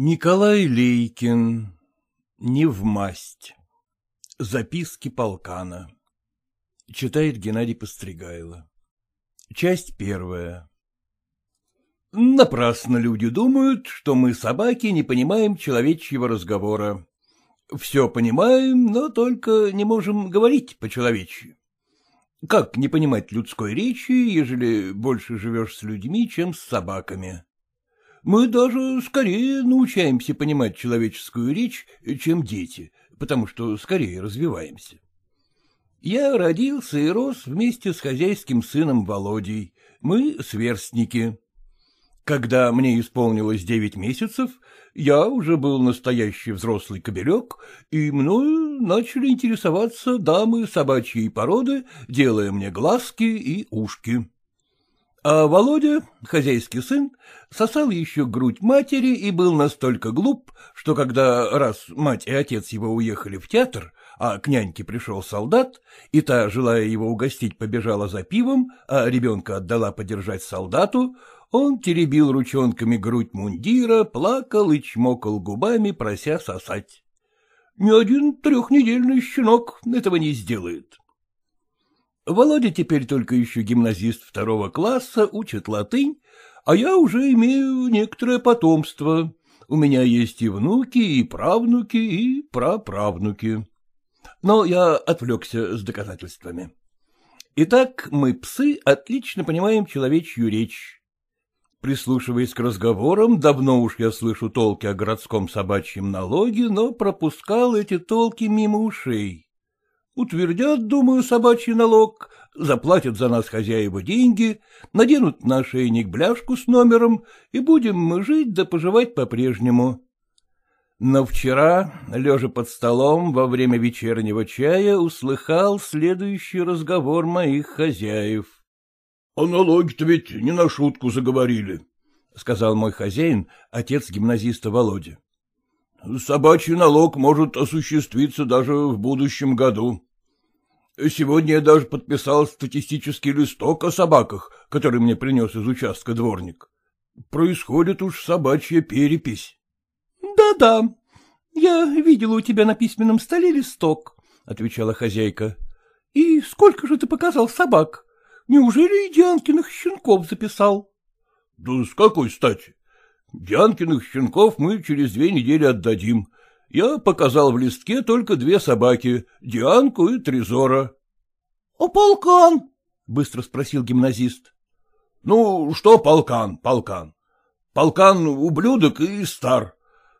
Николай Лейкин. Не в масть. Записки полкана. Читает Геннадий Постригайло. Часть первая. Напрасно люди думают, что мы, собаки, не понимаем человечьего разговора. Все понимаем, но только не можем говорить по-человечьи. Как не понимать людской речи, ежели больше живешь с людьми, чем с собаками? Мы даже скорее научаемся понимать человеческую речь, чем дети, потому что скорее развиваемся. Я родился и рос вместе с хозяйским сыном Володей. Мы сверстники. Когда мне исполнилось девять месяцев, я уже был настоящий взрослый кобелек, и мною начали интересоваться дамы собачьей породы, делая мне глазки и ушки. А Володя, хозяйский сын, сосал еще грудь матери и был настолько глуп, что когда раз мать и отец его уехали в театр, а к няньке пришел солдат, и та, желая его угостить, побежала за пивом, а ребенка отдала подержать солдату, он теребил ручонками грудь мундира, плакал и чмокал губами, прося сосать. Ни один трехнедельный щенок этого не сделает. Володя теперь только еще гимназист второго класса, учит латынь, а я уже имею некоторое потомство. У меня есть и внуки, и правнуки, и праправнуки. Но я отвлекся с доказательствами. Итак, мы, псы, отлично понимаем человечью речь. Прислушиваясь к разговорам, давно уж я слышу толки о городском собачьем налоге, но пропускал эти толки мимо ушей. Утвердят, думаю, собачий налог, заплатят за нас хозяева деньги, наденут на шейник бляшку с номером, и будем мы жить да поживать по-прежнему. Но вчера, лежа под столом во время вечернего чая, услыхал следующий разговор моих хозяев. — А налоги-то ведь не на шутку заговорили, — сказал мой хозяин, отец гимназиста Володя. — Собачий налог может осуществиться даже в будущем году. Сегодня я даже подписал статистический листок о собаках, который мне принес из участка дворник. Происходит уж собачья перепись. Да — Да-да, я видела у тебя на письменном столе листок, — отвечала хозяйка. — И сколько же ты показал собак? Неужели и Дианкиных щенков записал? — Да с какой стати? Дианкиных щенков мы через две недели отдадим, я показал в листке только две собаки — Дианку и Трезора. — А полкан? — быстро спросил гимназист. — Ну, что полкан, полкан? Полкан — ублюдок и стар.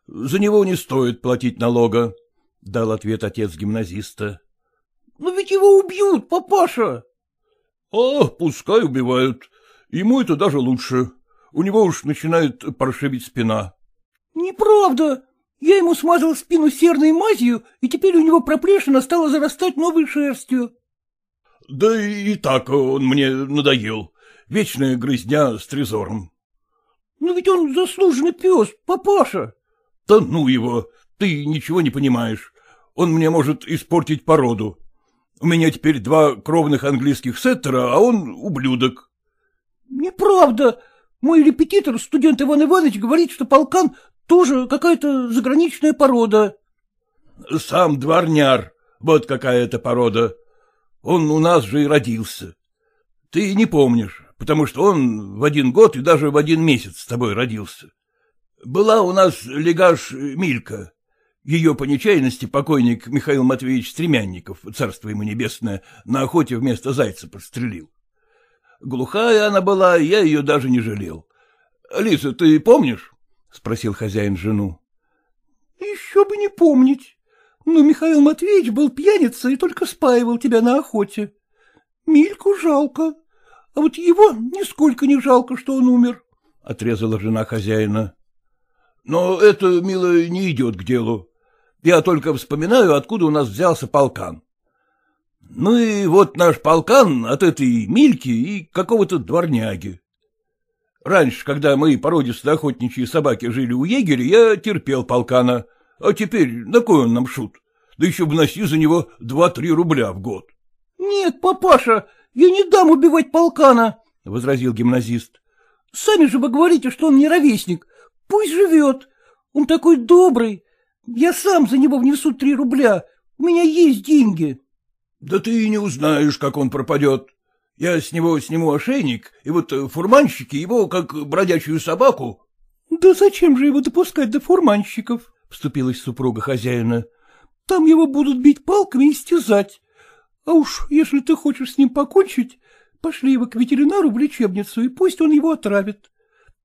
За него не стоит платить налога, — дал ответ отец гимназиста. — Но ведь его убьют, папаша. — А, пускай убивают. Ему это даже лучше. У него уж начинает паршивить спина. — Неправда. Я ему смазал спину серной мазью, и теперь у него проплешина стала зарастать новой шерстью. — Да и так он мне надоел. Вечная грызня с трезором. — Но ведь он заслуженный пес, папаша. — Да ну его, ты ничего не понимаешь. Он мне может испортить породу. У меня теперь два кровных английских сеттера, а он ублюдок. — Неправда. Мой репетитор, студент Иван Иванович, говорит, что полкан тоже какая-то заграничная порода. — Сам дворняр, вот какая это порода. Он у нас же и родился. Ты не помнишь, потому что он в один год и даже в один месяц с тобой родился. Была у нас легаш Милька. Ее по нечаянности покойник Михаил Матвеевич Стремянников, царство ему небесное, на охоте вместо зайца подстрелил. Глухая она была, я ее даже не жалел. Лиза, ты помнишь? — спросил хозяин жену. — Еще бы не помнить. Но Михаил Матвеевич был пьяница и только спаивал тебя на охоте. Мильку жалко, а вот его нисколько не жалко, что он умер, — отрезала жена хозяина. — Но это, мило, не идет к делу. Я только вспоминаю, откуда у нас взялся полкан. Ну и вот наш полкан от этой Мильки и какого-то дворняги. Раньше, когда мои породистые охотничьи собаки жили у егеря, я терпел полкана, а теперь на кой он нам шут? Да еще вноси за него два-три рубля в год. — Нет, папаша, я не дам убивать полкана, — возразил гимназист. — Сами же вы говорите, что он не ровесник. Пусть живет. Он такой добрый. Я сам за него внесу три рубля. У меня есть деньги. — Да ты и не узнаешь, как он пропадет. Я с него сниму ошейник, и вот фурманщики его, как бродячую собаку. — Да зачем же его допускать до фурманщиков? — вступилась супруга хозяина. — Там его будут бить палками и стязать. А уж если ты хочешь с ним покончить, пошли его к ветеринару в лечебницу, и пусть он его отравит.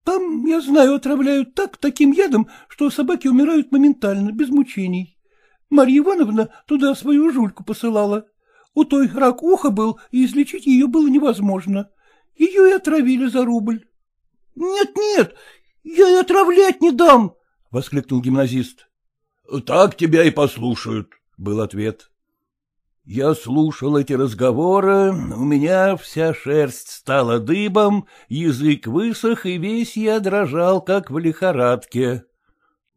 Там, я знаю, отравляют так, таким ядом, что собаки умирают моментально, без мучений. Марья Ивановна туда свою жульку посылала. У той рак уха был, и излечить ее было невозможно. Ее и отравили за рубль. «Нет, — Нет-нет, я и отравлять не дам! — воскликнул гимназист. — Так тебя и послушают, — был ответ. Я слушал эти разговоры, у меня вся шерсть стала дыбом, язык высох, и весь я дрожал, как в лихорадке.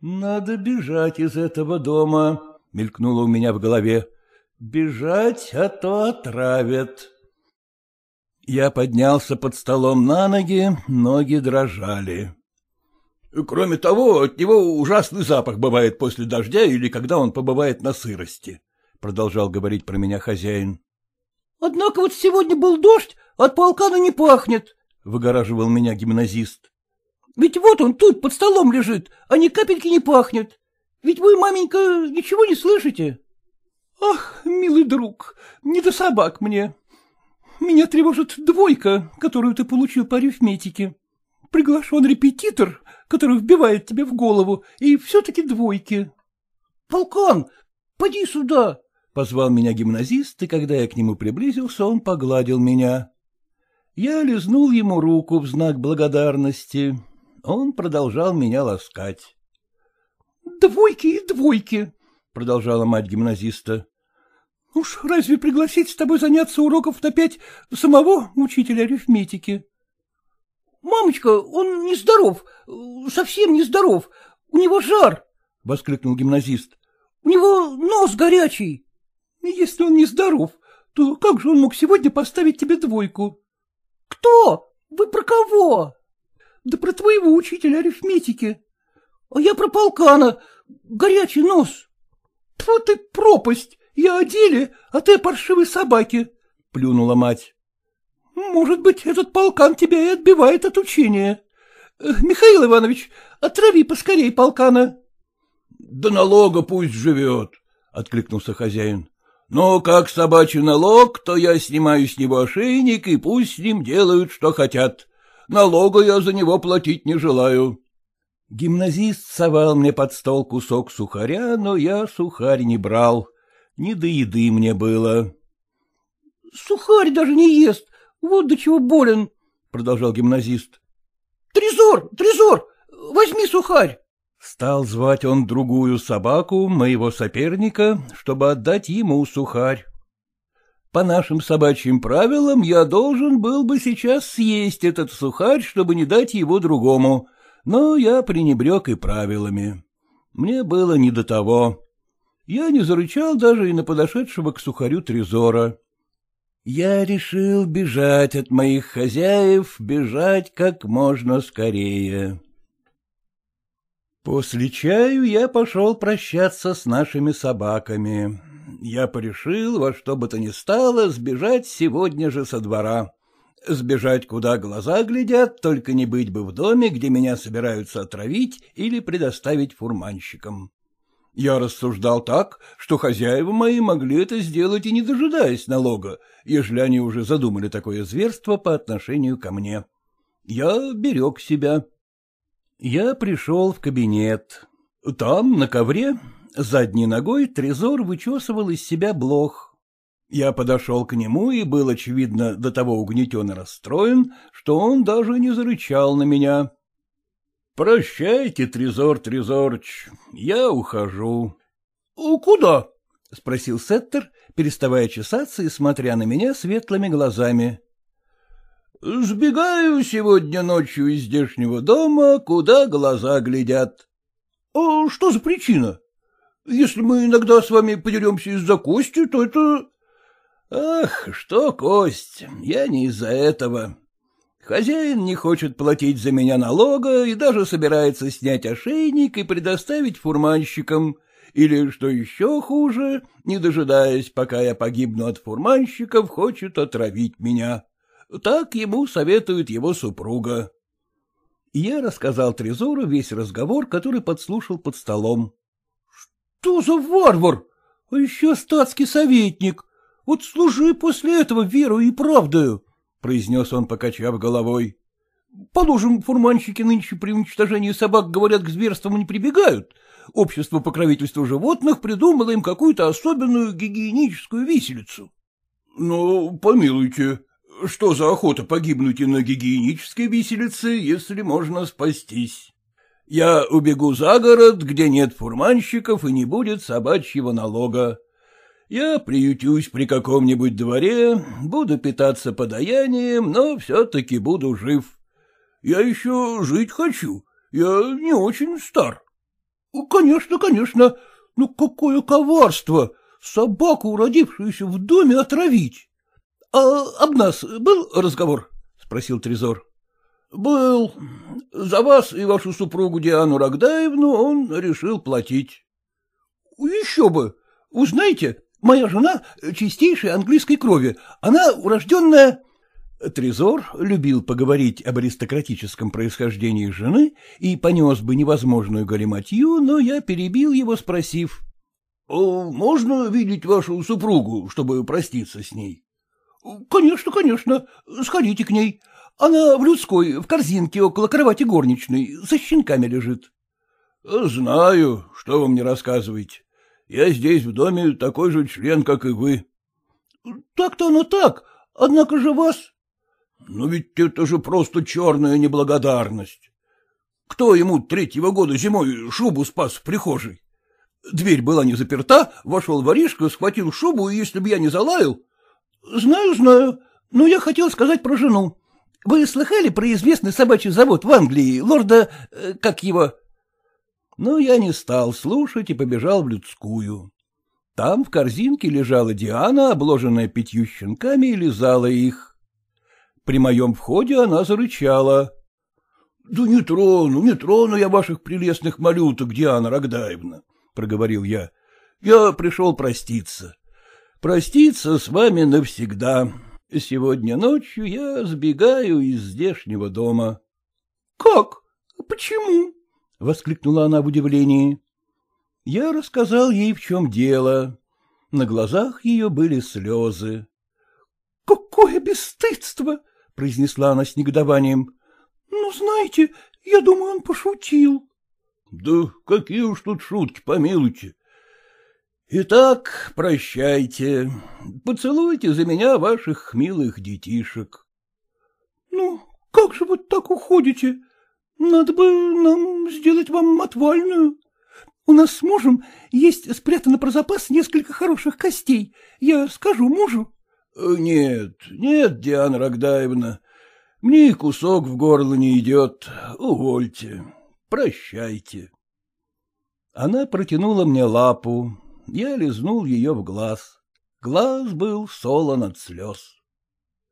«Надо бежать из этого дома», — мелькнуло у меня в голове. «Бежать, а то отравят». Я поднялся под столом на ноги, ноги дрожали. Кроме того, от него ужасный запах бывает после дождя или когда он побывает на сырости. — продолжал говорить про меня хозяин. — Однако вот сегодня был дождь, от полкана не пахнет, — выгораживал меня гимназист. — Ведь вот он тут под столом лежит, а ни капельки не пахнет. Ведь вы, маменька, ничего не слышите? — Ах, милый друг, не до собак мне. Меня тревожит двойка, которую ты получил по арифметике. Приглашен репетитор, который вбивает тебе в голову, и все-таки двойки. — Полкан, поди сюда! Позвал меня гимназист, и когда я к нему приблизился, он погладил меня. Я лизнул ему руку в знак благодарности. Он продолжал меня ласкать. — Двойки и двойки, — продолжала мать гимназиста. — Уж разве пригласить с тобой заняться уроков на пять самого учителя арифметики? — Мамочка, он нездоров, совсем нездоров, у него жар, — воскликнул гимназист. — У него нос горячий. Если он нездоров, то как же он мог сегодня поставить тебе двойку? — Кто? Вы про кого? — Да про твоего учителя арифметики. — А я про полкана. Горячий нос. — Тьфу ты, пропасть! Я о деле, а ты о паршивой собаке, — плюнула мать. — Может быть, этот полкан тебя и отбивает от учения. Михаил Иванович, отрави поскорей полкана. — Да налога пусть живет, — откликнулся хозяин. Но как собачий налог, то я снимаю с него ошейник, и пусть с ним делают, что хотят. Налога я за него платить не желаю. Гимназист совал мне под стол кусок сухаря, но я сухарь не брал. Не до еды мне было. — Сухарь даже не ест, вот до чего болен, — продолжал гимназист. — Трезор, Трезор, возьми сухарь. Стал звать он другую собаку, моего соперника, чтобы отдать ему сухарь. По нашим собачьим правилам я должен был бы сейчас съесть этот сухарь, чтобы не дать его другому, но я пренебрег и правилами. Мне было не до того. Я не зарычал даже и на подошедшего к сухарю Трезора. Я решил бежать от моих хозяев, бежать как можно скорее. После чаю я пошел прощаться с нашими собаками. Я порешил во что бы то ни стало сбежать сегодня же со двора. Сбежать, куда глаза глядят, только не быть бы в доме, где меня собираются отравить или предоставить фурманщикам. Я рассуждал так, что хозяева мои могли это сделать и не дожидаясь налога, ежели они уже задумали такое зверство по отношению ко мне. Я берег себя. Я пришел в кабинет. Там, на ковре, задней ногой Трезор вычесывал из себя блох. Я подошел к нему и был, очевидно, до того угнетен и расстроен, что он даже не зарычал на меня. — Прощайте, Трезор Трезорч, я ухожу. — Куда? — спросил Сеттер, переставая чесаться и смотря на меня светлыми глазами. — Сбегаю сегодня ночью из здешнего дома, куда глаза глядят. — А что за причина? Если мы иногда с вами подеремся из-за кости, то это... — Ах, что кость, я не из-за этого. Хозяин не хочет платить за меня налога и даже собирается снять ошейник и предоставить фурманщикам, или, что еще хуже, не дожидаясь, пока я погибну от фурманщиков, хочет отравить меня. Так ему советует его супруга. я рассказал Трезору весь разговор, который подслушал под столом. — Что за варвар? А еще статский советник. Вот служи после этого верою и правдою, — произнес он, покачав головой. — Положим, фурманщики нынче при уничтожении собак, говорят, к зверствам не прибегают. Общество покровительства животных придумало им какую-то особенную гигиеническую виселицу. — Ну, помилуйте, что за охота погибнуть и на гигиенической виселице, если можно спастись? Я убегу за город, где нет фурманщиков и не будет собачьего налога. Я приютюсь при каком-нибудь дворе, буду питаться подаянием, но все-таки буду жив. Я еще жить хочу, я не очень стар. — Конечно, конечно, ну какое коварство! Собаку, родившуюся в доме, отравить. — А об нас был разговор? — спросил Трезор. — Был. За вас и вашу супругу Диану Рогдаевну он решил платить. — Еще бы. Узнаете, Моя жена чистейшей английской крови. Она урожденная... Трезор любил поговорить об аристократическом происхождении жены и понес бы невозможную галиматью, но я перебил его, спросив. — Можно видеть вашу супругу, чтобы проститься с ней? — Конечно, конечно. Сходите к ней. Она в людской, в корзинке около кровати горничной, со щенками лежит. — Знаю, что вы мне рассказываете. Я здесь в доме такой же член, как и вы. — Так-то оно так, однако же вас... — Но ведь это же просто черная неблагодарность. Кто ему третьего года зимой шубу спас в прихожей? Дверь была не заперта, вошел воришка, схватил шубу, и если бы я не залаял... — Знаю, знаю, но я хотел сказать про жену. Вы слыхали про известный собачий завод в Англии, лорда... Э, как его... Но я не стал слушать и побежал в людскую. Там в корзинке лежала Диана, обложенная пятью щенками, и лизала их. При моем входе она зарычала. — Да не трону, не трону я ваших прелестных малюток, Диана Рогдаевна, — проговорил я. — Я пришел проститься. Проститься с вами навсегда. Сегодня ночью я сбегаю из здешнего дома. — Как? Почему? — воскликнула она в удивлении. Я рассказал ей, в чем дело. На глазах ее были слезы. — Какое бесстыдство! — произнесла она с негодованием. — Ну, знаете, я думаю, он пошутил. — Да какие уж тут шутки, помилуйте. Итак, прощайте. Поцелуйте за меня ваших милых детишек. — Ну, как же вы так уходите? Надо бы нам сделать вам отвальную. У нас с мужем есть спрятано про запас несколько хороших костей. Я скажу мужу. Э, — Нет, нет, Диана Рогдаевна, мне кусок в горло не идет. Увольте, прощайте. Она протянула мне лапу. Я лизнул ее в глаз. Глаз был солон от слез.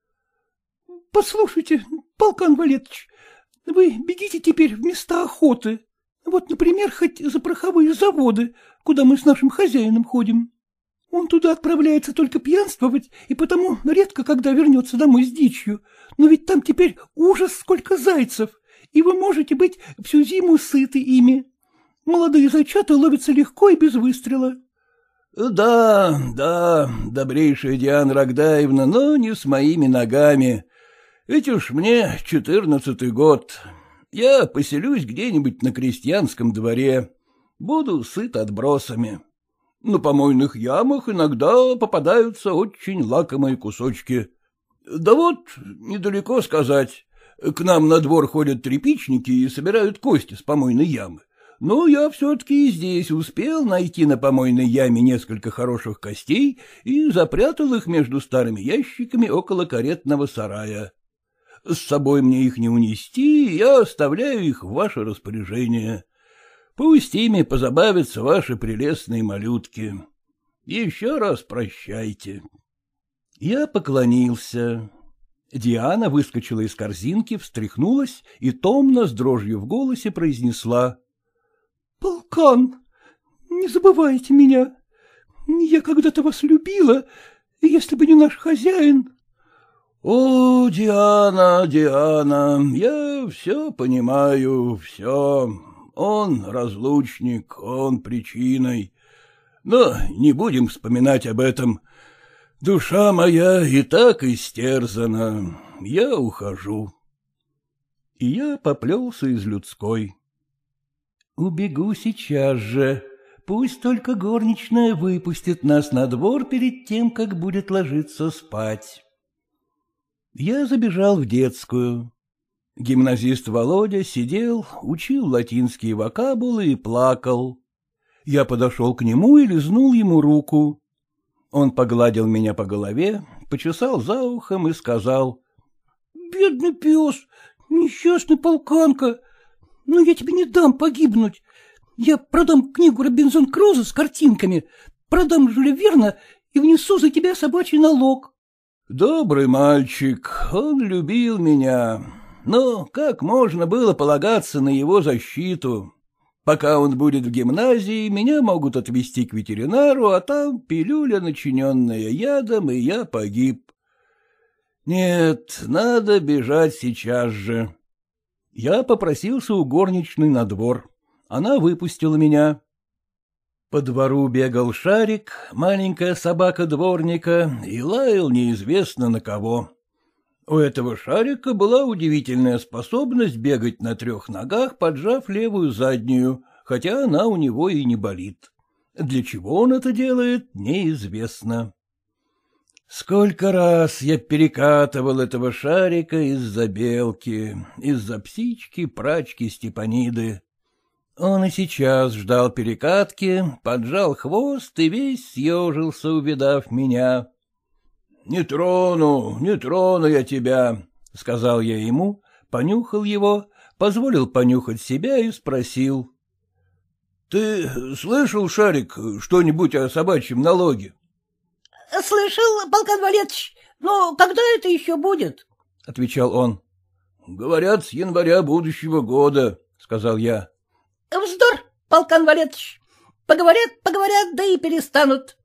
— Послушайте, полкан Валетович, вы бегите теперь в места охоты. Вот, например, хоть за пороховые заводы, куда мы с нашим хозяином ходим. Он туда отправляется только пьянствовать, и потому редко когда вернется домой с дичью. Но ведь там теперь ужас сколько зайцев, и вы можете быть всю зиму сыты ими. Молодые зайчата ловятся легко и без выстрела. — Да, да, добрейшая Диана Рогдаевна, но не с моими ногами. Ведь уж мне четырнадцатый год. Я поселюсь где-нибудь на крестьянском дворе. Буду сыт отбросами. На помойных ямах иногда попадаются очень лакомые кусочки. Да вот, недалеко сказать. К нам на двор ходят трепичники и собирают кости с помойной ямы. Но я все-таки здесь успел найти на помойной яме несколько хороших костей и запрятал их между старыми ящиками около каретного сарая. С собой мне их не унести, я оставляю их в ваше распоряжение. Пусть ими позабавятся ваши прелестные малютки. Еще раз прощайте. Я поклонился. Диана выскочила из корзинки, встряхнулась и томно, с дрожью в голосе, произнесла. — Полкан, не забывайте меня. Я когда-то вас любила, если бы не наш хозяин. — О, Диана, Диана, я все понимаю, все. Он разлучник, он причиной. Но не будем вспоминать об этом. Душа моя и так истерзана. Я ухожу. И я поплелся из людской. Убегу сейчас же. Пусть только горничная выпустит нас на двор перед тем, как будет ложиться спать. Я забежал в детскую. Гимназист Володя сидел, учил латинские вокабулы и плакал. Я подошел к нему и лизнул ему руку. Он погладил меня по голове, почесал за ухом и сказал. — Бедный пес, несчастный полканка, но я тебе не дам погибнуть. Я продам книгу Робинзон Круза с картинками, продам Жюля Верна и внесу за тебя собачий налог. — Добрый мальчик, он любил меня, но как можно было полагаться на его защиту? Пока он будет в гимназии, меня могут отвезти к ветеринару, а там пилюля, начиненная ядом, и я погиб. Нет, надо бежать сейчас же. Я попросился у горничной на двор. Она выпустила меня. По двору бегал шарик, маленькая собака дворника, и лаял неизвестно на кого. У этого шарика была удивительная способность бегать на трех ногах, поджав левую заднюю, хотя она у него и не болит. Для чего он это делает, неизвестно. Сколько раз я перекатывал этого шарика из-за белки, из-за птички, прачки, степаниды. Он и сейчас ждал перекатки, поджал хвост и весь съежился, увидав меня. — Не трону, не трону я тебя, — сказал я ему, понюхал его, позволил понюхать себя и спросил. — Ты слышал, Шарик, что-нибудь о собачьем налоге? — Слышал, полкан Валетович, но когда это еще будет? — отвечал он. — Говорят, с января будущего года, — сказал я. — Вздор, полкан Валетович. Поговорят, поговорят, да и перестанут.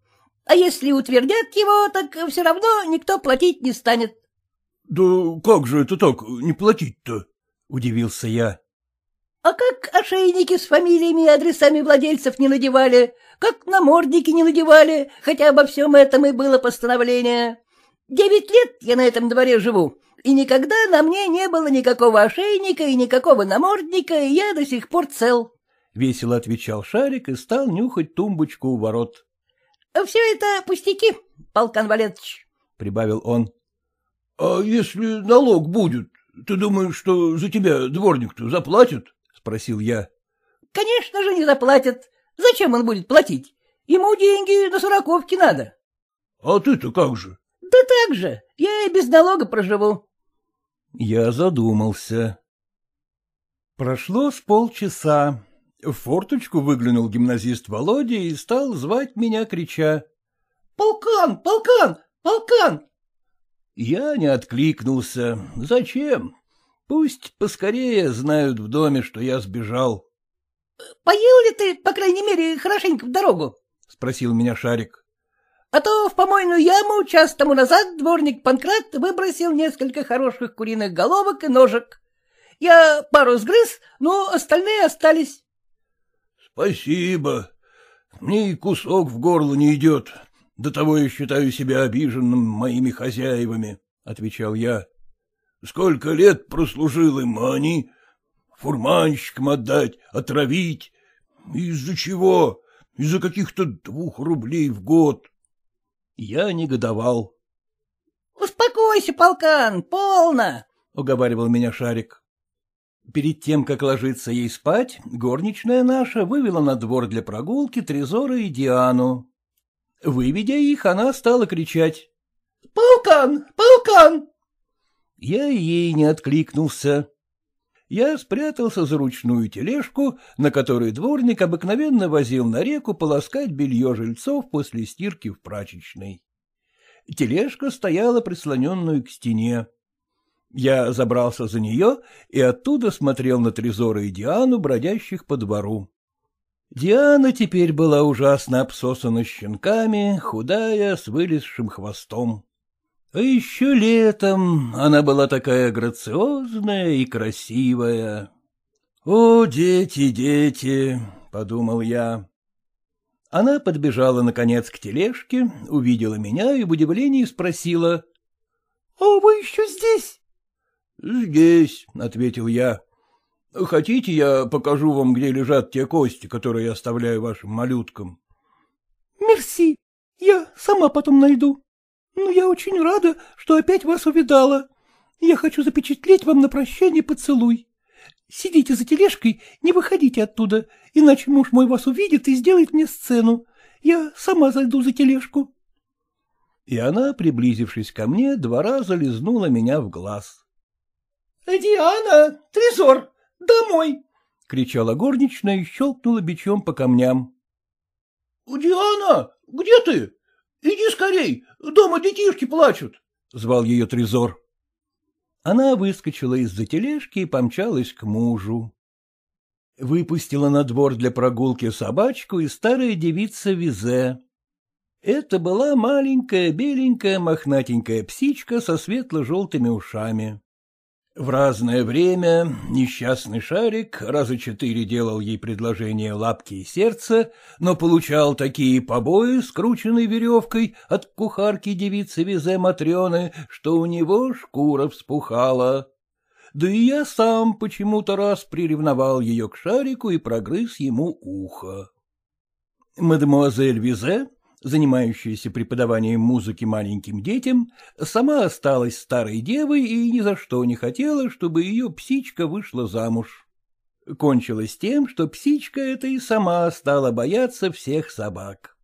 А если утвердят его, так все равно никто платить не станет. — Да как же это так, не платить-то? — удивился я. — А как ошейники с фамилиями и адресами владельцев не надевали, как намордники не надевали, хотя обо всем этом и было постановление. Девять лет я на этом дворе живу, и никогда на мне не было никакого ошейника и никакого намордника, и я до сих пор цел. — весело отвечал Шарик и стал нюхать тумбочку у ворот. — Все это пустяки, полкан Валетович, — прибавил он. — А если налог будет, ты думаешь, что за тебя дворник-то заплатит? — спросил я. — Конечно же не заплатят. Зачем он будет платить? Ему деньги на сороковки надо. — А ты-то как же? — Да так же. Я и без налога проживу. Я задумался. Прошло с полчаса. В форточку выглянул гимназист Володя и стал звать меня, крича. — Полкан, полкан, полкан! Я не откликнулся. Зачем? Пусть поскорее знают в доме, что я сбежал. — Поел ли ты, по крайней мере, хорошенько в дорогу? — спросил меня Шарик. — А то в помойную яму час тому назад дворник Панкрат выбросил несколько хороших куриных головок и ножек. Я пару сгрыз, но остальные остались. Спасибо. Мне и кусок в горло не идет. До того я считаю себя обиженным моими хозяевами, — отвечал я. Сколько лет прослужил им, а они фурманщикам отдать, отравить. Из-за чего? Из-за каких-то двух рублей в год. Я негодовал. — Успокойся, полкан, полно, — уговаривал меня Шарик. Перед тем, как ложиться ей спать, горничная наша вывела на двор для прогулки Трезора и Диану. Выведя их, она стала кричать. — Полкан! Полкан! Я ей не откликнулся. Я спрятался за ручную тележку, на которой дворник обыкновенно возил на реку полоскать белье жильцов после стирки в прачечной. Тележка стояла прислоненную к стене. Я забрался за нее и оттуда смотрел на Трезора и Диану, бродящих по двору. Диана теперь была ужасно обсосана щенками, худая, с вылезшим хвостом. А еще летом она была такая грациозная и красивая. «О, дети, дети!» — подумал я. Она подбежала, наконец, к тележке, увидела меня и в удивлении спросила. — А вы еще здесь? — Здесь, — ответил я. — Хотите, я покажу вам, где лежат те кости, которые я оставляю вашим малюткам? — Мерси, я сама потом найду. Но я очень рада, что опять вас увидала. Я хочу запечатлеть вам на прощание поцелуй. Сидите за тележкой, не выходите оттуда, иначе муж мой вас увидит и сделает мне сцену. Я сама зайду за тележку. И она, приблизившись ко мне, два раза лизнула меня в глаз. — Диана, Трезор, домой! — кричала горничная и щелкнула бичом по камням. — Диана, где ты? Иди скорей, дома детишки плачут! — звал ее Трезор. Она выскочила из-за тележки и помчалась к мужу. Выпустила на двор для прогулки собачку и старая девица Визе. Это была маленькая, беленькая, мохнатенькая псичка со светло-желтыми ушами. В разное время несчастный шарик раза четыре делал ей предложение лапки и сердца, но получал такие побои, скрученной веревкой от кухарки девицы Визе Матрены, что у него шкура вспухала. Да и я сам почему-то раз приревновал ее к шарику и прогрыз ему ухо. Мадемуазель Визе занимающаяся преподаванием музыки маленьким детям, сама осталась старой девой и ни за что не хотела, чтобы ее псичка вышла замуж. Кончилось тем, что псичка эта и сама стала бояться всех собак.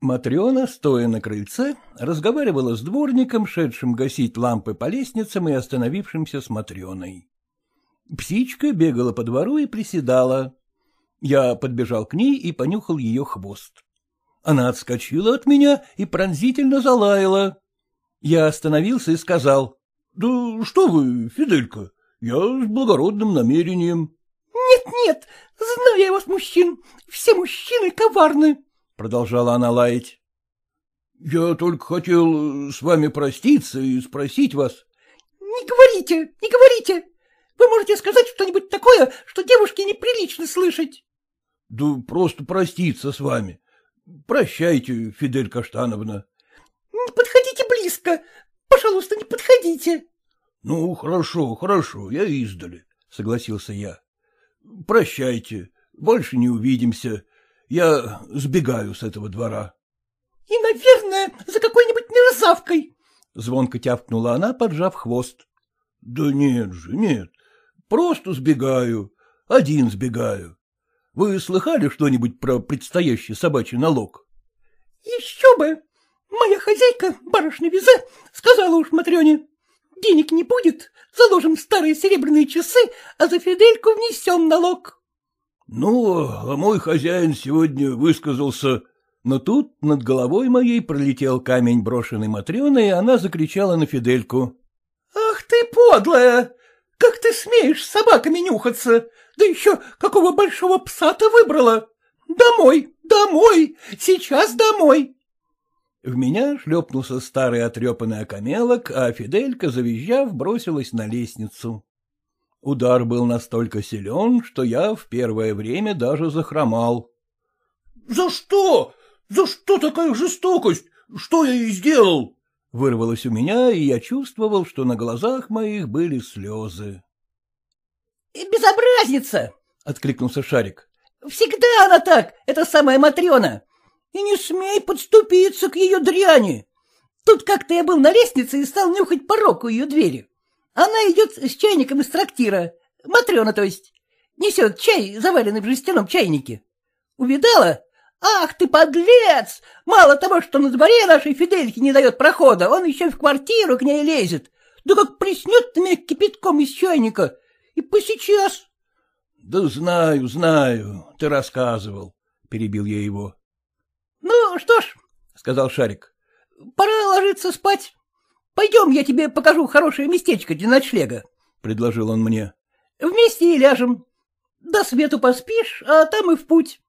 Матрена, стоя на крыльце, разговаривала с дворником, шедшим гасить лампы по лестницам и остановившимся с Матреной. Псичка бегала по двору и приседала. Я подбежал к ней и понюхал ее хвост. Она отскочила от меня и пронзительно залаяла. Я остановился и сказал. — Да что вы, Фиделька, я с благородным намерением. Нет, — Нет-нет, знаю я вас, мужчин, все мужчины коварны, — продолжала она лаять. — Я только хотел с вами проститься и спросить вас. — Не говорите, не говорите. Вы можете сказать что-нибудь такое, что девушке неприлично слышать. — Да просто проститься с вами. Прощайте, Фидель Каштановна. — Не подходите близко. Пожалуйста, не подходите. — Ну, хорошо, хорошо, я издали, — согласился я. — Прощайте, больше не увидимся. Я сбегаю с этого двора. — И, наверное, за какой-нибудь мерзавкой. — звонко тявкнула она, поджав хвост. — Да нет же, нет. Просто сбегаю. Один сбегаю. Вы слыхали что-нибудь про предстоящий собачий налог? — Еще бы! Моя хозяйка, барышня Визе, сказала уж Матрёне, денег не будет, заложим старые серебряные часы, а за Фидельку внесем налог. — Ну, а мой хозяин сегодня высказался... Но тут над головой моей пролетел камень, брошенный Матрёной, и она закричала на Фидельку. — Ах ты подлая! Как ты смеешь с собаками нюхаться? Да еще какого большого пса ты выбрала? Домой, домой, сейчас домой. В меня шлепнулся старый отрепанный окамелок, а Фиделька, завизжав, бросилась на лестницу. Удар был настолько силен, что я в первое время даже захромал. — За что? За что такая жестокость? Что я ей сделал? Вырвалось у меня, и я чувствовал, что на глазах моих были слезы. Безобразница! — откликнулся Шарик. — Всегда она так, эта самая Матрена. И не смей подступиться к ее дряни. Тут как-то я был на лестнице и стал нюхать порог у ее двери. Она идет с чайником из трактира, Матрена, то есть, несет чай, заваленный в жестяном чайнике. Увидала? Ах ты, подлец! Мало того, что на дворе нашей Фидельки не дает прохода, он еще в квартиру к ней лезет. Да как приснет меня кипятком из чайника, и посейчас. — Да знаю, знаю, ты рассказывал, — перебил я его. — Ну, что ж, — сказал Шарик, — пора ложиться спать. Пойдем, я тебе покажу хорошее местечко для ночлега, — предложил он мне. — Вместе и ляжем. До свету поспишь, а там и в путь.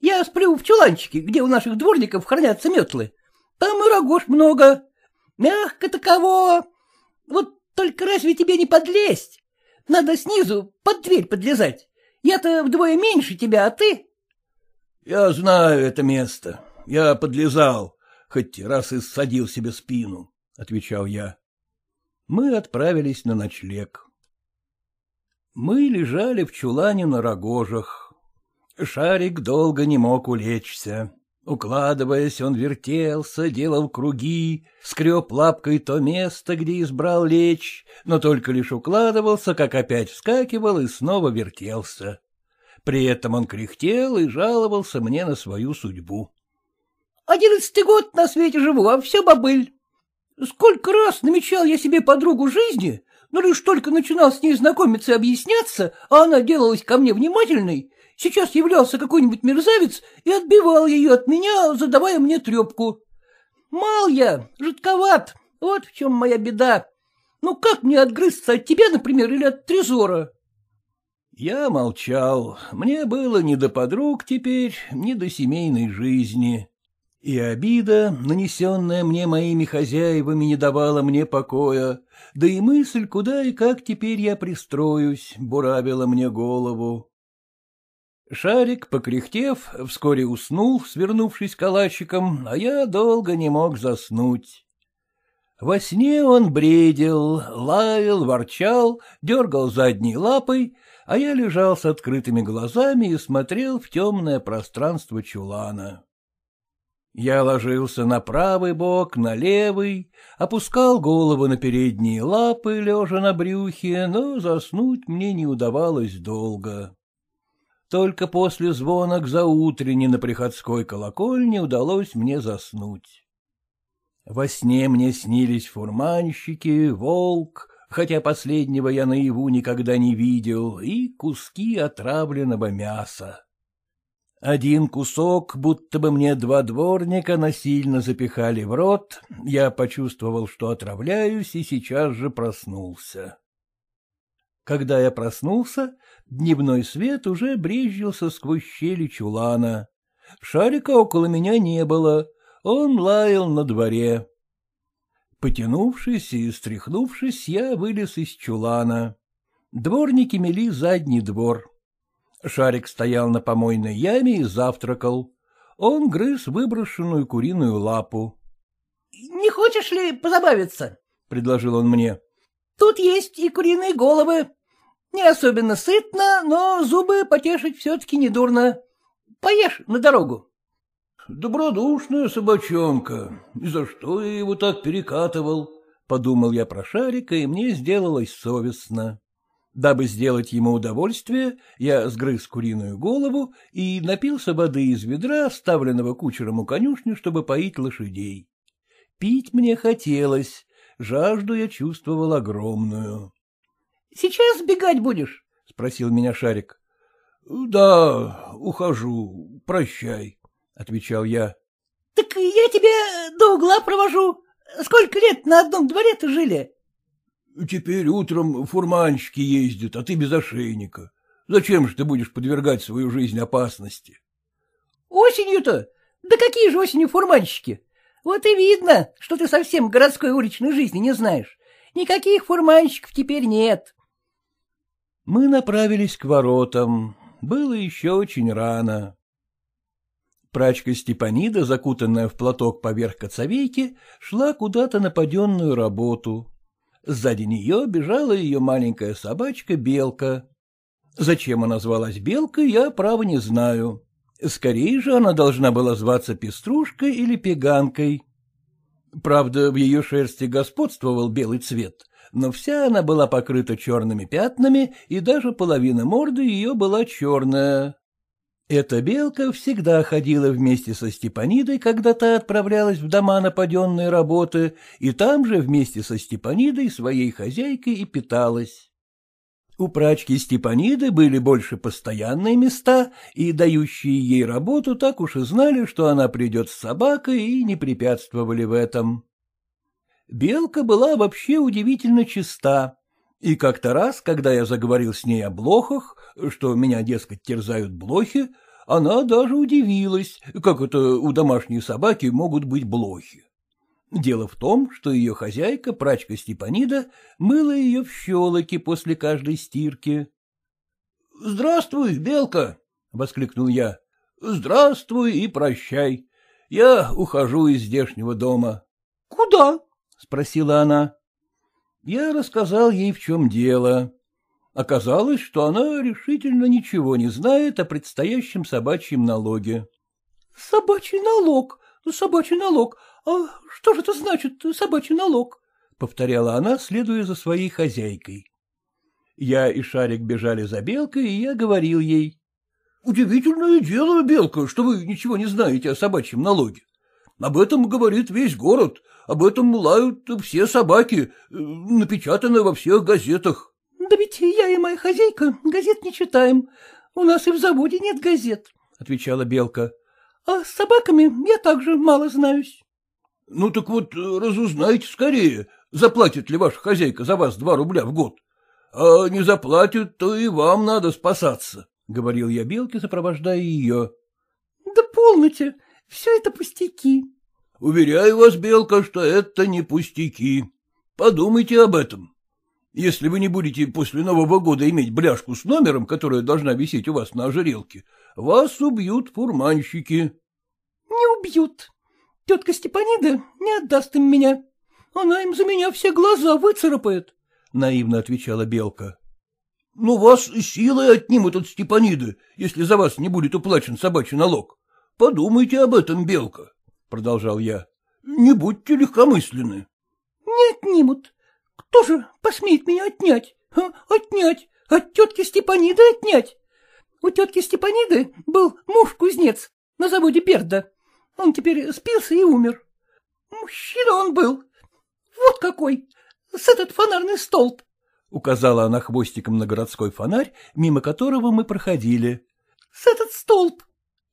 Я сплю в чуланчике, где у наших дворников хранятся метлы. Там и рогож много. Мягко таково. Вот только разве тебе не подлезть? Надо снизу под дверь подлезать. Я-то вдвое меньше тебя, а ты? — Я знаю это место. Я подлезал, хоть раз и ссадил себе спину, — отвечал я. Мы отправились на ночлег. Мы лежали в чулане на рогожах. Шарик долго не мог улечься. Укладываясь, он вертелся, делал круги, скреб лапкой то место, где избрал лечь, но только лишь укладывался, как опять вскакивал и снова вертелся. При этом он кряхтел и жаловался мне на свою судьбу. — Одиннадцатый год на свете живу, а все бобыль. Сколько раз намечал я себе подругу жизни, но лишь только начинал с ней знакомиться и объясняться, а она делалась ко мне внимательной, сейчас являлся какой-нибудь мерзавец и отбивал ее от меня, задавая мне трепку. Мал я, жутковат, вот в чем моя беда. Ну как мне отгрызться от тебя, например, или от Трезора? Я молчал. Мне было не до подруг теперь, не до семейной жизни. И обида, нанесенная мне моими хозяевами, не давала мне покоя, да и мысль, куда и как теперь я пристроюсь, буравила мне голову. Шарик, покряхтев, вскоре уснул, свернувшись калачиком, а я долго не мог заснуть. Во сне он бредил, лаял, ворчал, дергал задней лапой, а я лежал с открытыми глазами и смотрел в темное пространство чулана. Я ложился на правый бок, на левый, опускал голову на передние лапы, лежа на брюхе, но заснуть мне не удавалось долго. Только после звона к заутренне на приходской колокольне удалось мне заснуть. Во сне мне снились фурманщики, волк, хотя последнего я наяву никогда не видел, и куски отравленного мяса. Один кусок, будто бы мне два дворника насильно запихали в рот, я почувствовал, что отравляюсь, и сейчас же проснулся. Когда я проснулся, дневной свет уже брезжился сквозь щели чулана. Шарика около меня не было, он лаял на дворе. Потянувшись и стряхнувшись, я вылез из чулана. Дворники мели задний двор. Шарик стоял на помойной яме и завтракал. Он грыз выброшенную куриную лапу. — Не хочешь ли позабавиться? — предложил он мне. — Тут есть и куриные головы. Не особенно сытно, но зубы потешить все-таки недурно. Поешь на дорогу. — Добродушная собачонка. И за что я его так перекатывал? — подумал я про Шарика, и мне сделалось совестно. Дабы сделать ему удовольствие, я сгрыз куриную голову и напился воды из ведра, ставленного кучером у конюшни, чтобы поить лошадей. Пить мне хотелось, жажду я чувствовал огромную. — Сейчас бегать будешь? — спросил меня Шарик. — Да, ухожу, прощай, — отвечал я. — Так я тебя до угла провожу. Сколько лет на одном дворе-то жили? — Теперь утром фурманщики ездят, а ты без ошейника. Зачем же ты будешь подвергать свою жизнь опасности? — Осенью-то? Да какие же осенью фурманщики? Вот и видно, что ты совсем городской уличной жизни не знаешь. Никаких фурманщиков теперь нет. Мы направились к воротам. Было еще очень рано. Прачка Степанида, закутанная в платок поверх коцовейки, шла куда-то на паденную работу. Сзади нее бежала ее маленькая собачка Белка. Зачем она звалась Белкой, я, право, не знаю. Скорее же она должна была зваться Пеструшкой или Пеганкой. Правда, в ее шерсти господствовал белый цвет, но вся она была покрыта черными пятнами, и даже половина морды ее была черная. Эта белка всегда ходила вместе со Степанидой, когда та отправлялась в дома на паденные работы, и там же вместе со Степанидой своей хозяйкой и питалась. У прачки Степаниды были больше постоянные места, и дающие ей работу так уж и знали, что она придет с собакой, и не препятствовали в этом. Белка была вообще удивительно чиста, и как-то раз, когда я заговорил с ней о блохах, что меня, дескать, терзают блохи, она даже удивилась, как это у домашней собаки могут быть блохи. Дело в том, что ее хозяйка, прачка Степанида, мыла ее в щелоке после каждой стирки. — Здравствуй, Белка! — воскликнул я. — Здравствуй и прощай. Я ухожу из здешнего дома. — Куда? — спросила она. Я рассказал ей, в чем дело. Оказалось, что она решительно ничего не знает о предстоящем собачьем налоге. — Собачий налог, собачий налог. А что же это значит, собачий налог? — повторяла она, следуя за своей хозяйкой. Я и Шарик бежали за Белкой, и я говорил ей. — Удивительное дело, Белка, что вы ничего не знаете о собачьем налоге. Об этом говорит весь город, об этом лают все собаки, э, напечатано во всех газетах. — Да ведь я и моя хозяйка газет не читаем. У нас и в заводе нет газет, — отвечала Белка. — А с собаками я также мало знаюсь. — Ну так вот, разузнайте скорее, заплатит ли ваша хозяйка за вас два рубля в год. А не заплатит, то и вам надо спасаться, — говорил я Белке, сопровождая ее. — Да полноте, все это пустяки. — Уверяю вас, Белка, что это не пустяки. Подумайте об этом. Если вы не будете после Нового года иметь бляшку с номером, которая должна висеть у вас на ожерелке, вас убьют фурманщики. — Не убьют. Тетка Степанида не отдаст им меня. Она им за меня все глаза выцарапает, — наивно отвечала Белка. — Ну, вас силой отнимут от Степаниды, если за вас не будет уплачен собачий налог. Подумайте об этом, Белка, — продолжал я. — Не будьте легкомысленны. — Не отнимут. Кто же посмеет меня отнять? А, отнять? От тетки Степаниды отнять? У тетки Степаниды был муж-кузнец на заводе Берда. Он теперь спился и умер. Мужчина он был. Вот какой, с этот фонарный столб. — указала она хвостиком на городской фонарь, мимо которого мы проходили. — С этот столб.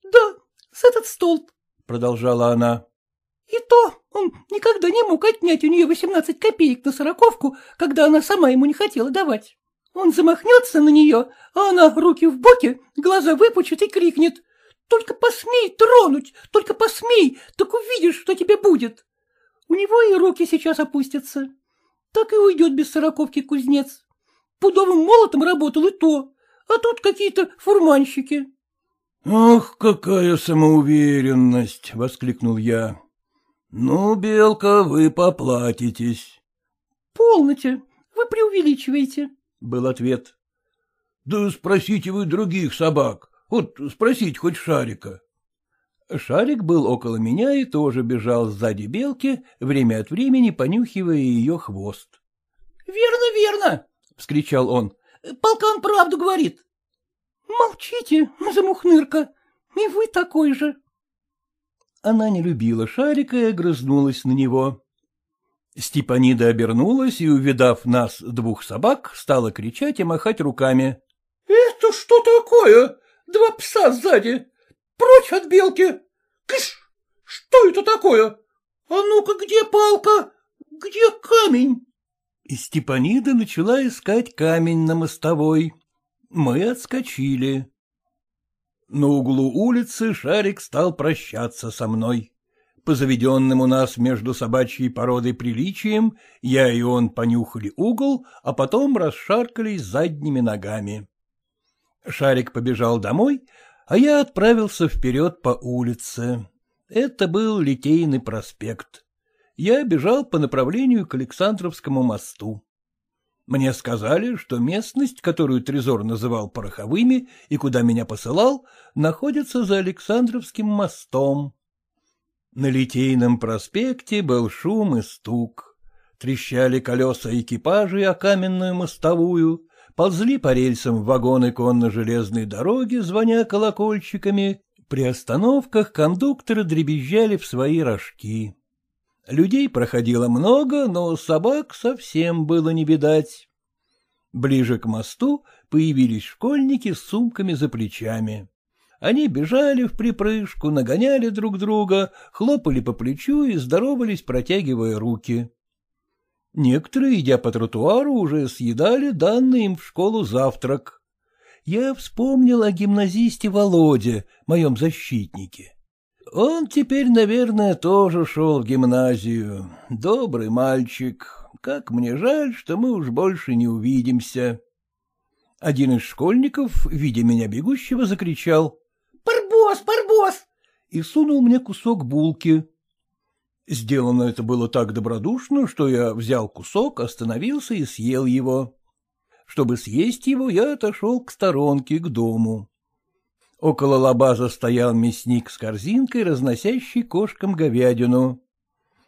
Да, с этот столб, — продолжала она. — И то он никогда не мог отнять у нее восемнадцать копеек на сороковку, когда она сама ему не хотела давать. Он замахнется на нее, а она руки в боки, глаза выпучит и крикнет. «Только посмей тронуть, только посмей, так увидишь, что тебе будет». У него и руки сейчас опустятся. Так и уйдет без сороковки кузнец. Пудовым молотом работал и то, а тут какие-то фурманщики. «Ох, какая самоуверенность!» — воскликнул я. «Ну, Белка, вы поплатитесь». «Полноте, вы преувеличиваете», — был ответ. «Да спросите вы других собак, вот спросите хоть Шарика». Шарик был около меня и тоже бежал сзади белки, время от времени понюхивая ее хвост. — Верно, верно! — вскричал он. — Полкан правду говорит. Молчите, замухнырка, и вы такой же. Она не любила шарика и огрызнулась на него. Степанида обернулась и, увидав нас, двух собак, стала кричать и махать руками. — Это что такое? Два пса сзади! Прочь от белки! Кыш! Что это такое? А ну-ка, где палка? Где камень? И Степанида начала искать камень на мостовой. Мы отскочили. На углу улицы Шарик стал прощаться со мной. По заведенным у нас между собачьей породой приличием, я и он понюхали угол, а потом расшаркались задними ногами. Шарик побежал домой, а я отправился вперед по улице. Это был Литейный проспект. Я бежал по направлению к Александровскому мосту. Мне сказали, что местность, которую Трезор называл пороховыми и куда меня посылал, находится за Александровским мостом. На Литейном проспекте был шум и стук. Трещали колеса экипажей о каменную мостовую, ползли по рельсам вагоны конно-железной дороги, звоня колокольчиками. При остановках кондукторы дребезжали в свои рожки. Людей проходило много, но собак совсем было не видать. Ближе к мосту появились школьники с сумками за плечами. Они бежали в припрыжку, нагоняли друг друга, хлопали по плечу и здоровались, протягивая руки. Некоторые, идя по тротуару, уже съедали данный им в школу завтрак. Я вспомнил о гимназисте Володе, моем защитнике. Он теперь, наверное, тоже шел в гимназию. Добрый мальчик. Как мне жаль, что мы уж больше не увидимся. Один из школьников, видя меня бегущего, закричал. — Барбос, Барбос! И сунул мне кусок булки. Сделано это было так добродушно, что я взял кусок, остановился и съел его. Чтобы съесть его, я отошел к сторонке, к дому. Около лабаза стоял мясник с корзинкой, разносящий кошкам говядину.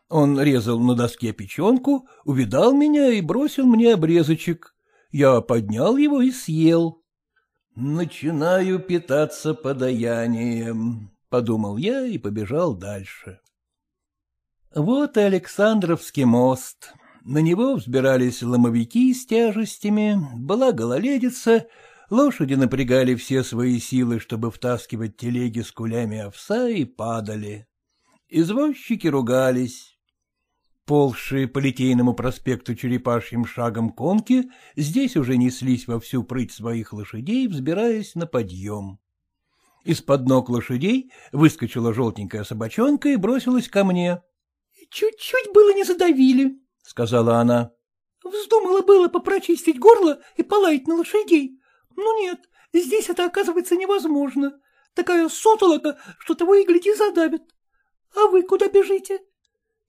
Он резал на доске печенку, увидал меня и бросил мне обрезочек. Я поднял его и съел. «Начинаю питаться подаянием», — подумал я и побежал дальше. Вот и Александровский мост. На него взбирались ломовики с тяжестями, была гололедица, лошади напрягали все свои силы, чтобы втаскивать телеги с кулями овса, и падали. Извозчики ругались. Ползшие по Литейному проспекту черепашьим шагом конки здесь уже неслись во всю прыть своих лошадей, взбираясь на подъем. Из-под ног лошадей выскочила желтенькая собачонка и бросилась ко мне. Чуть-чуть было не задавили, — сказала она. Вздумала было попрочистить горло и полаять на лошадей. Ну нет, здесь это, оказывается, невозможно. Такая сотолока, что того и гляди задавит. А вы куда бежите?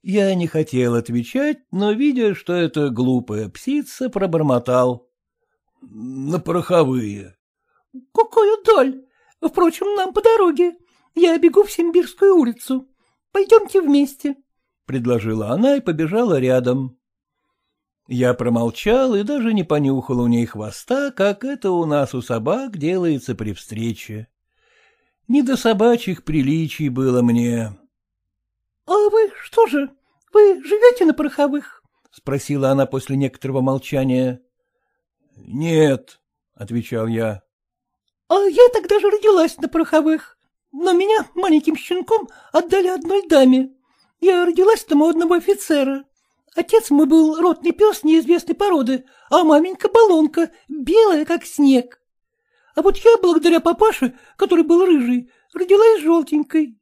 Я не хотел отвечать, но, видя, что это глупая псица, пробормотал. — На пороховые. — Какая даль! Впрочем, нам по дороге. Я бегу в Симбирскую улицу. Пойдемте вместе. — предложила она и побежала рядом. Я промолчал и даже не понюхал у ней хвоста, как это у нас у собак делается при встрече. Не до собачьих приличий было мне. — А вы что же, вы живете на пороховых? — спросила она после некоторого молчания. — Нет, — отвечал я. — А я тогда же родилась на пороховых, но меня маленьким щенком отдали одной даме. Я родилась там у одного офицера. Отец мой был ротный пес неизвестной породы, а маменька — баллонка, белая, как снег. А вот я, благодаря папаше, который был рыжий, родилась желтенькой.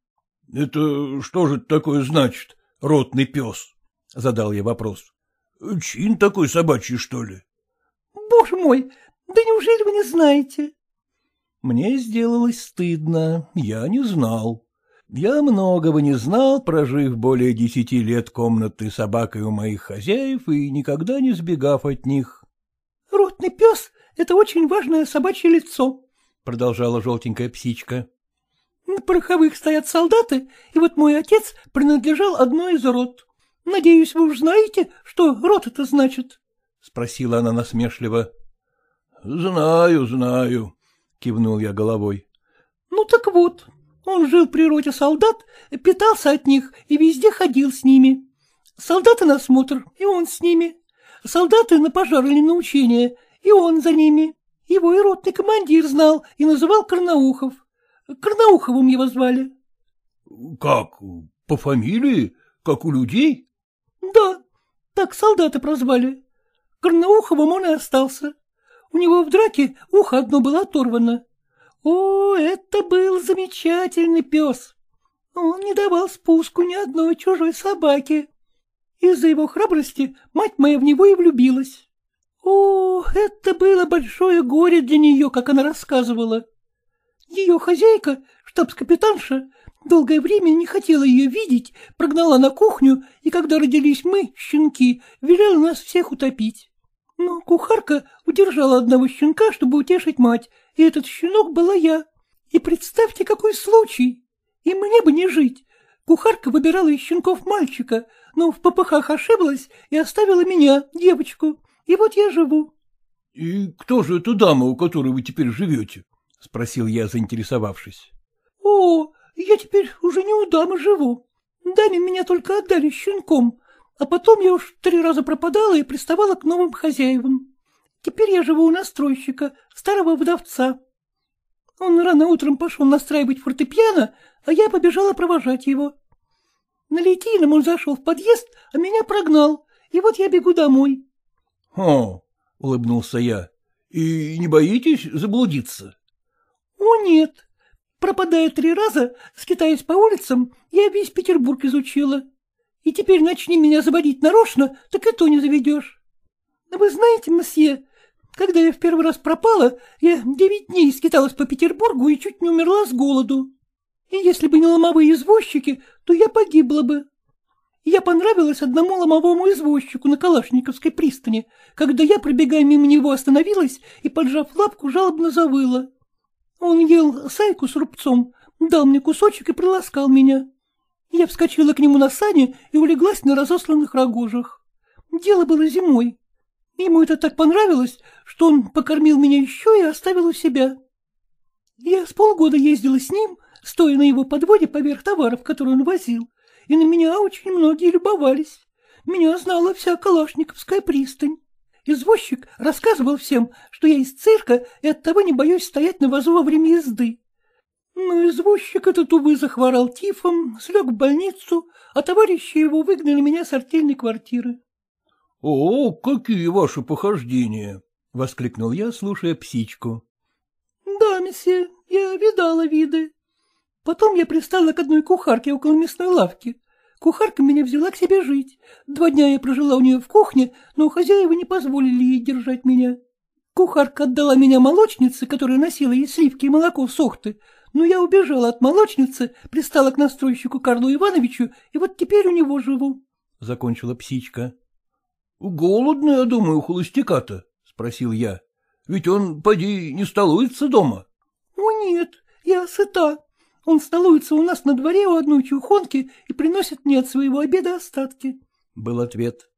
— Это что же такое значит, ротный пес? — задал я вопрос. — Чин такой собачий, что ли? — Боже мой, да неужели вы не знаете? Мне сделалось стыдно, я не знал. Я многого не знал, прожив более десяти лет комнатной собакой у моих хозяев и никогда не сбегав от них. — Ротный пес — это очень важное собачье лицо, — продолжала желтенькая псичка. — На пороховых стоят солдаты, и вот мой отец принадлежал одной из рот. Надеюсь, вы уж знаете, что рот это значит? — спросила она насмешливо. — Знаю, знаю, — кивнул я головой. — Ну так вот, он жил при роте солдат, питался от них и везде ходил с ними. Солдаты на смотр, и он с ними. Солдаты на пожар или на учение, и он за ними. Его и ротный командир знал и называл Карнаухов. Карнауховым его звали. — Как, по фамилии, как у людей? — Да, так солдаты прозвали. Карнауховым он и остался. У него в драке ухо одно было оторвано. О, это был замечательный пес. Он не давал спуску ни одной чужой собаке. Из-за его храбрости мать моя в него и влюбилась. О, это было большое горе для нее, как она рассказывала. Ее хозяйка, штабс-капитанша, долгое время не хотела ее видеть, прогнала на кухню, и когда родились мы, щенки, велела нас всех утопить. Но кухарка удержала одного щенка, чтобы утешить мать, и этот щенок была я. И представьте, какой случай! И мне бы не жить. Кухарка выбирала из щенков мальчика, но в попыхах ошиблась и оставила меня, девочку. И вот я живу. — И кто же эта дама, у которой вы теперь живете? — спросил я, заинтересовавшись. — О, я теперь уже не у дамы живу. Даме меня только отдали щенком, а потом я уж три раза пропадала и приставала к новым хозяевам. Теперь я живу у настройщика, старого вдовца. Он рано утром пошел настраивать фортепиано, а я побежала провожать его. На Литийном он зашел в подъезд, а меня прогнал, и вот я бегу домой. — О, — улыбнулся я, — и не боитесь заблудиться? — О, нет. Пропадая три раза, скитаясь по улицам, я весь Петербург изучила. И теперь начни меня заводить нарочно, так и то не заведешь. Вы знаете, месье, когда я в первый раз пропала, я девять дней скиталась по Петербургу и чуть не умерла с голоду. И если бы не ломовые извозчики, то я погибла бы. Я понравилась одному ломовому извозчику на Калашниковской пристани, когда я, пробегая мимо него, остановилась и, поджав лапку, жалобно завыла. Он ел сайку с рубцом, дал мне кусочек и приласкал меня. Я вскочила к нему на сане и улеглась на разосланных рогожах. Дело было зимой. Ему это так понравилось, что он покормил меня еще и оставил у себя. Я с полгода ездила с ним, стоя на его подводе поверх товаров, которые он возил, и на меня очень многие любовались. Меня знала вся Калашниковская пристань. Извозчик рассказывал всем, что я из цирка и оттого не боюсь стоять на вазу во время езды. Но извозчик этот, увы, захворал тифом, слег в больницу, а товарищи его выгнали меня с артельной квартиры. — О, какие ваши похождения! — воскликнул я, слушая псичку. — Да, месье, я видала виды. Потом я пристала к одной кухарке около мясной лавки. Кухарка меня взяла к себе жить. Два дня я прожила у нее в кухне, но хозяева не позволили ей держать меня. Кухарка отдала меня молочнице, которая носила ей сливки и молоко с Охты, но я убежала от молочницы, пристала к настройщику Карлу Ивановичу, и вот теперь у него живу. — закончила псичка. — Голодно, я думаю, у холостяка-то, — спросил я. — Ведь он, поди, не столуется дома. — О, нет, я сыта. Он столуется у нас на дворе у одной чухонки и приносит мне от своего обеда остатки. — был ответ.